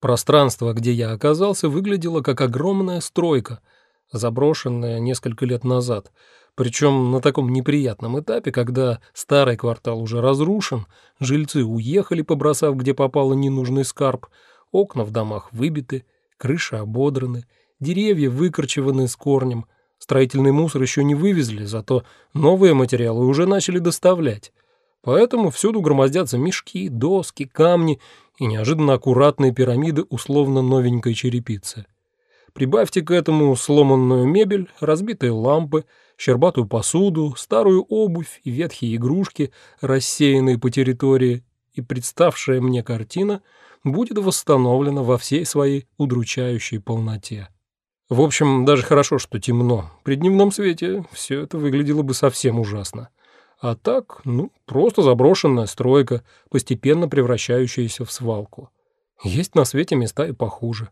Пространство, где я оказался, выглядело как огромная стройка, заброшенная несколько лет назад, причем на таком неприятном этапе, когда старый квартал уже разрушен, жильцы уехали, побросав где попало ненужный скарб, окна в домах выбиты, крыши ободраны, деревья выкорчеваны с корнем, строительный мусор еще не вывезли, зато новые материалы уже начали доставлять. Поэтому всюду громоздятся мешки, доски, камни и неожиданно аккуратные пирамиды условно новенькой черепицы. Прибавьте к этому сломанную мебель, разбитые лампы, щербатую посуду, старую обувь и ветхие игрушки, рассеянные по территории, и представшая мне картина будет восстановлена во всей своей удручающей полноте. В общем, даже хорошо, что темно. При дневном свете все это выглядело бы совсем ужасно. А так, ну, просто заброшенная стройка, постепенно превращающаяся в свалку. Есть на свете места и похуже.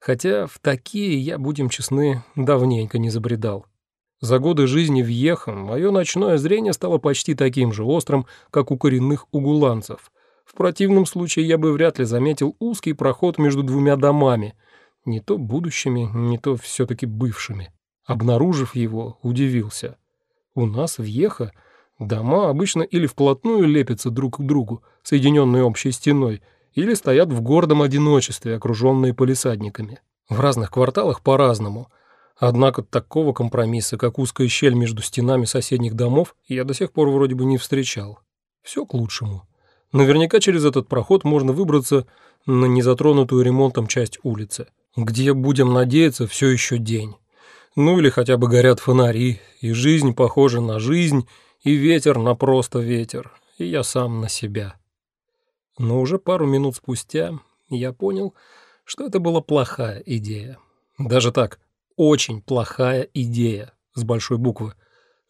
Хотя в такие я, будем честны, давненько не забредал. За годы жизни в Ехом мое ночное зрение стало почти таким же острым, как у коренных угуланцев. В противном случае я бы вряд ли заметил узкий проход между двумя домами, не то будущими, не то все-таки бывшими. Обнаружив его, удивился. У нас в Ехо Дома обычно или вплотную лепятся друг к другу, соединенные общей стеной, или стоят в гордом одиночестве, окруженные полисадниками. В разных кварталах по-разному. Однако такого компромисса, как узкая щель между стенами соседних домов, я до сих пор вроде бы не встречал. Все к лучшему. Наверняка через этот проход можно выбраться на незатронутую ремонтом часть улицы, где, будем надеяться, все еще день. Ну или хотя бы горят фонари, и жизнь похожа на жизнь, и ветер на просто ветер, и я сам на себя. Но уже пару минут спустя я понял, что это была плохая идея. Даже так, очень плохая идея, с большой буквы.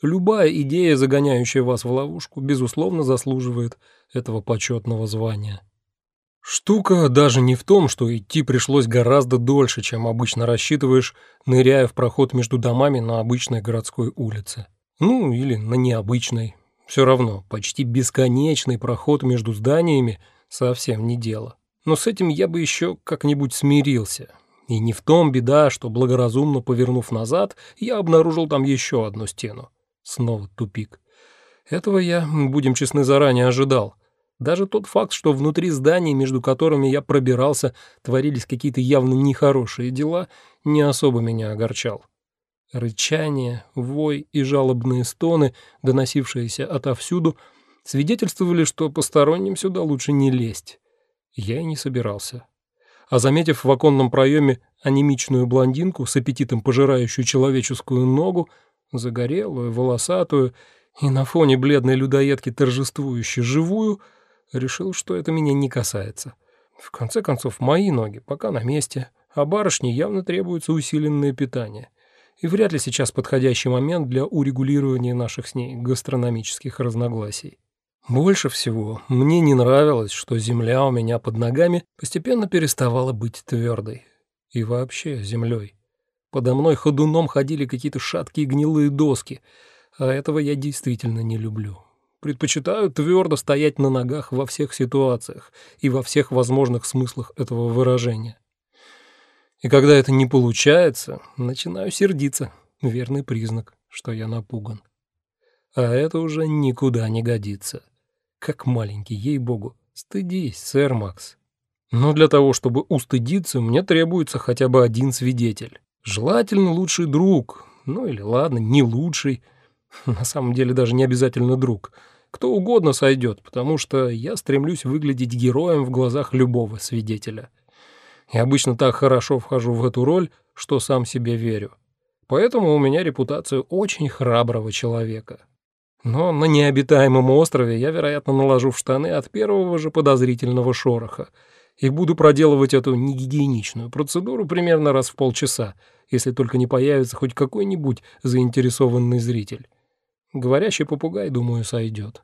Любая идея, загоняющая вас в ловушку, безусловно заслуживает этого почетного звания. Штука даже не в том, что идти пришлось гораздо дольше, чем обычно рассчитываешь, ныряя в проход между домами на обычной городской улице. Ну, или на необычной. Все равно, почти бесконечный проход между зданиями совсем не дело. Но с этим я бы еще как-нибудь смирился. И не в том беда, что, благоразумно повернув назад, я обнаружил там еще одну стену. Снова тупик. Этого я, будем честны, заранее ожидал. Даже тот факт, что внутри зданий, между которыми я пробирался, творились какие-то явно нехорошие дела, не особо меня огорчал. Рычание, вой и жалобные стоны, доносившиеся отовсюду, свидетельствовали, что посторонним сюда лучше не лезть. Я и не собирался. А заметив в оконном проеме анемичную блондинку с аппетитом пожирающую человеческую ногу, загорелую, волосатую и на фоне бледной людоедки торжествующей живую, решил, что это меня не касается. В конце концов, мои ноги пока на месте, а барышне явно требуется усиленное питание и вряд ли сейчас подходящий момент для урегулирования наших с ней гастрономических разногласий. Больше всего мне не нравилось, что земля у меня под ногами постепенно переставала быть твердой. И вообще землей. Подо мной ходуном ходили какие-то шаткие гнилые доски, а этого я действительно не люблю. Предпочитаю твердо стоять на ногах во всех ситуациях и во всех возможных смыслах этого выражения. И когда это не получается, начинаю сердиться. Верный признак, что я напуган. А это уже никуда не годится. Как маленький, ей-богу. Стыдись, сэр Макс. Но для того, чтобы устыдиться, мне требуется хотя бы один свидетель. Желательно лучший друг. Ну или ладно, не лучший. На самом деле даже не обязательно друг. Кто угодно сойдет, потому что я стремлюсь выглядеть героем в глазах любого свидетеля и обычно так хорошо вхожу в эту роль, что сам себе верю. Поэтому у меня репутация очень храброго человека. Но на необитаемом острове я, вероятно, наложу в штаны от первого же подозрительного шороха и буду проделывать эту негигиеничную процедуру примерно раз в полчаса, если только не появится хоть какой-нибудь заинтересованный зритель. Говорящий попугай, думаю, сойдет.